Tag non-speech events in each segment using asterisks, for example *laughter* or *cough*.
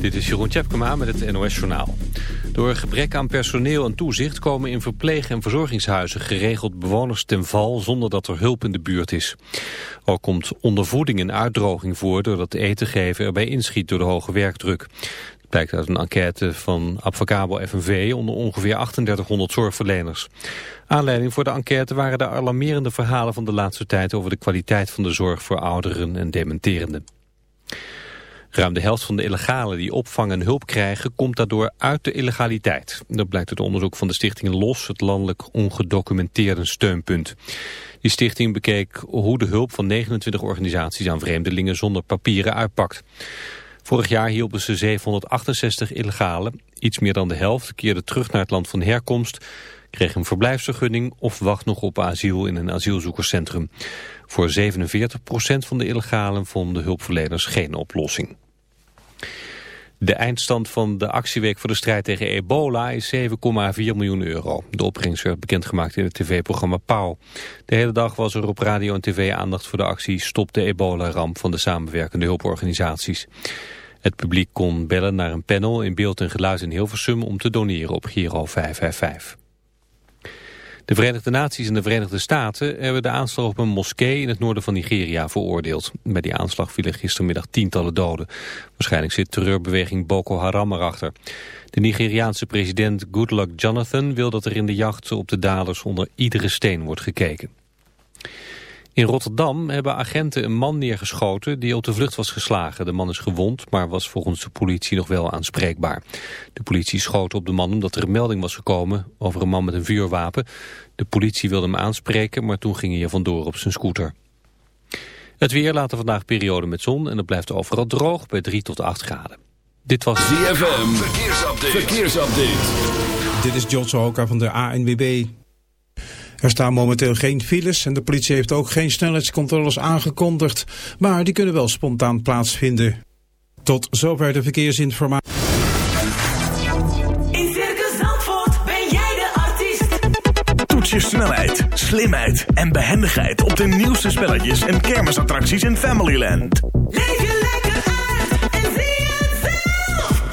Dit is Jeroen Tjepkema met het NOS Journaal. Door gebrek aan personeel en toezicht komen in verpleeg- en verzorgingshuizen geregeld bewoners ten val zonder dat er hulp in de buurt is. Ook komt ondervoeding en uitdroging voor doordat eten geven erbij inschiet door de hoge werkdruk. Dat blijkt uit een enquête van Advocabo FNV onder ongeveer 3800 zorgverleners. Aanleiding voor de enquête waren de alarmerende verhalen van de laatste tijd over de kwaliteit van de zorg voor ouderen en dementerenden. Ruim de helft van de illegalen die opvang en hulp krijgen komt daardoor uit de illegaliteit. Dat blijkt uit onderzoek van de stichting LOS, het landelijk ongedocumenteerde steunpunt. Die stichting bekeek hoe de hulp van 29 organisaties aan vreemdelingen zonder papieren uitpakt. Vorig jaar hielpen ze 768 illegalen. Iets meer dan de helft keerde terug naar het land van herkomst, kreeg een verblijfsvergunning of wacht nog op asiel in een asielzoekerscentrum. Voor 47% van de illegalen vonden hulpverleners geen oplossing. De eindstand van de actieweek voor de strijd tegen ebola is 7,4 miljoen euro. De opbrengst werd bekendgemaakt in het tv-programma Pauw. De hele dag was er op radio en tv aandacht voor de actie Stop de ebola-ramp van de samenwerkende hulporganisaties. Het publiek kon bellen naar een panel in beeld en geluid in Hilversum om te doneren op Giro 555. De Verenigde Naties en de Verenigde Staten hebben de aanslag op een moskee in het noorden van Nigeria veroordeeld. Bij die aanslag vielen gistermiddag tientallen doden. Waarschijnlijk zit terreurbeweging Boko Haram erachter. De Nigeriaanse president Goodluck Jonathan wil dat er in de jacht op de daders onder iedere steen wordt gekeken. In Rotterdam hebben agenten een man neergeschoten die op de vlucht was geslagen. De man is gewond, maar was volgens de politie nog wel aanspreekbaar. De politie schoot op de man omdat er een melding was gekomen over een man met een vuurwapen. De politie wilde hem aanspreken, maar toen ging hij er vandoor op zijn scooter. Het weer later vandaag periode met zon en het blijft overal droog bij 3 tot 8 graden. Dit was ZFM, verkeersupdate. verkeersupdate. Dit is John Sohoka van de ANWB. Er staan momenteel geen files en de politie heeft ook geen snelheidscontroles aangekondigd, maar die kunnen wel spontaan plaatsvinden. Tot zover de verkeersinformatie. In Circus Zandvoort ben jij de artiest. Toets je snelheid, slimheid en behendigheid op de nieuwste spelletjes en kermisattracties in Familyland. Leef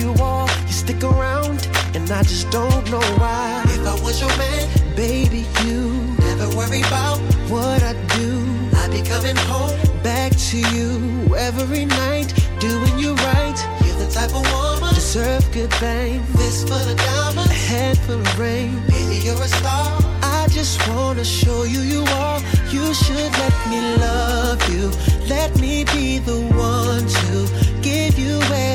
You are, you stick around, and I just don't know why. If I was your man, baby, you never worry about what I do. I'd be coming home back to you every night, doing you right. You're the type of woman deserve good fame. This for the diamonds, a head full of rain. Baby, you're a star. I just wanna show you you are. You should let me love you. Let me be the one to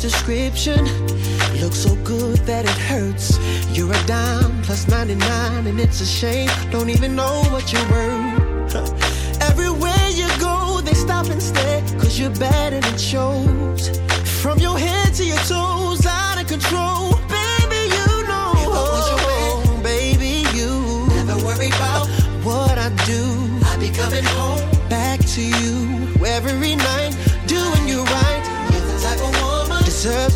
true description looks so good that it hurts. You're a dime plus 99, and it's a shame. Don't even know what you're worth. *laughs* Everywhere you go, they stop and stare, cause you're and it shows. From your head to your toes,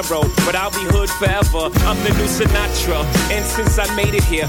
But I'll be hood forever. I'm the new Sinatra. And since I made it here,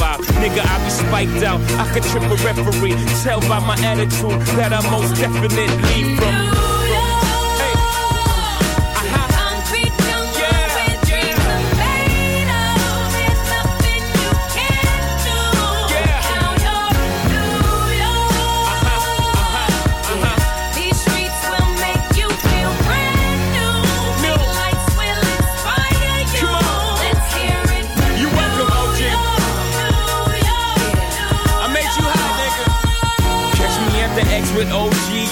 five. Nigga, I be spiked out, I could trip a referee. Tell by my attitude that I most definitely from. it O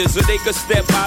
blinders so they could step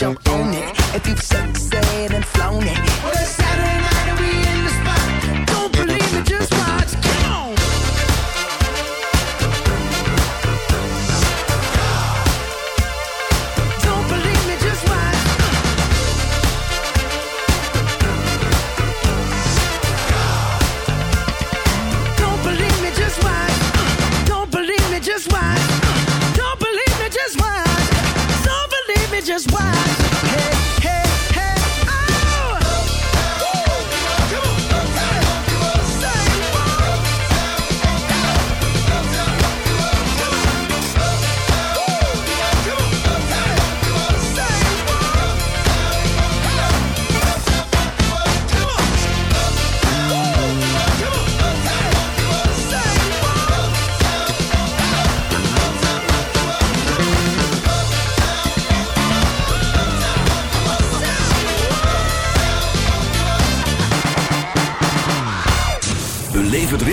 you own it. If you've sexed and flown it.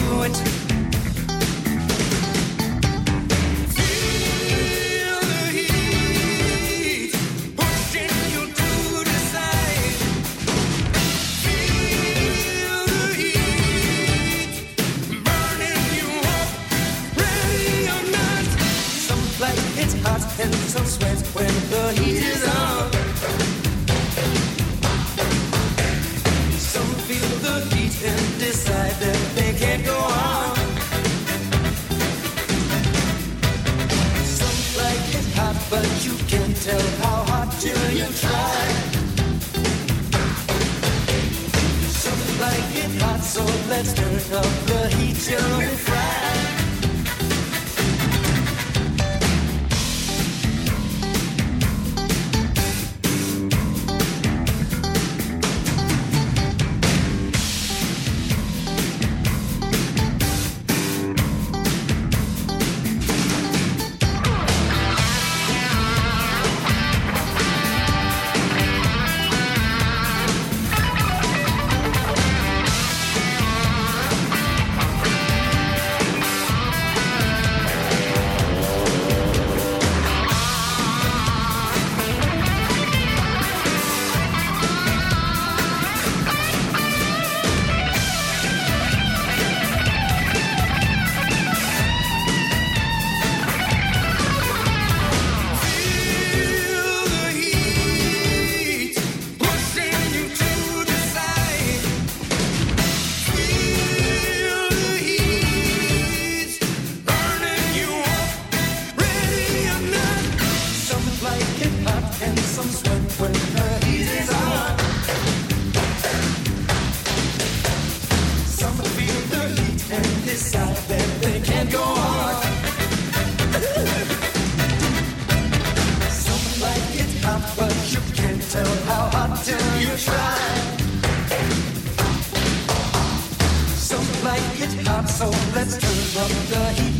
do it.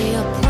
be a part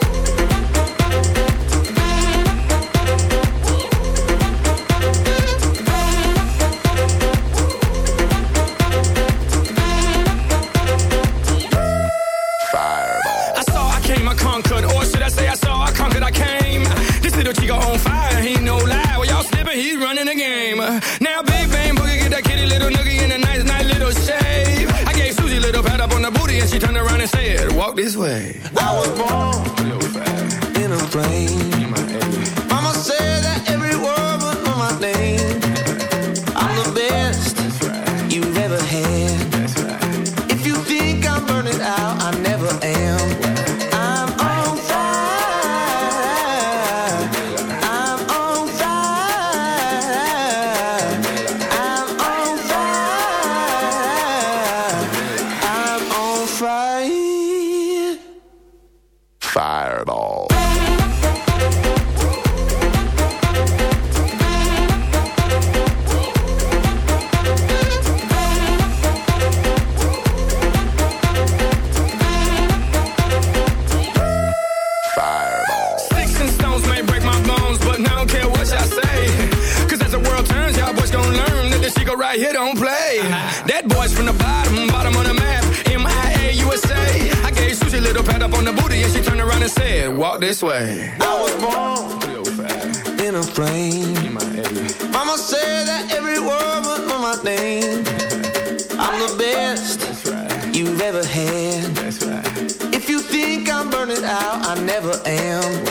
in a plane. I never am.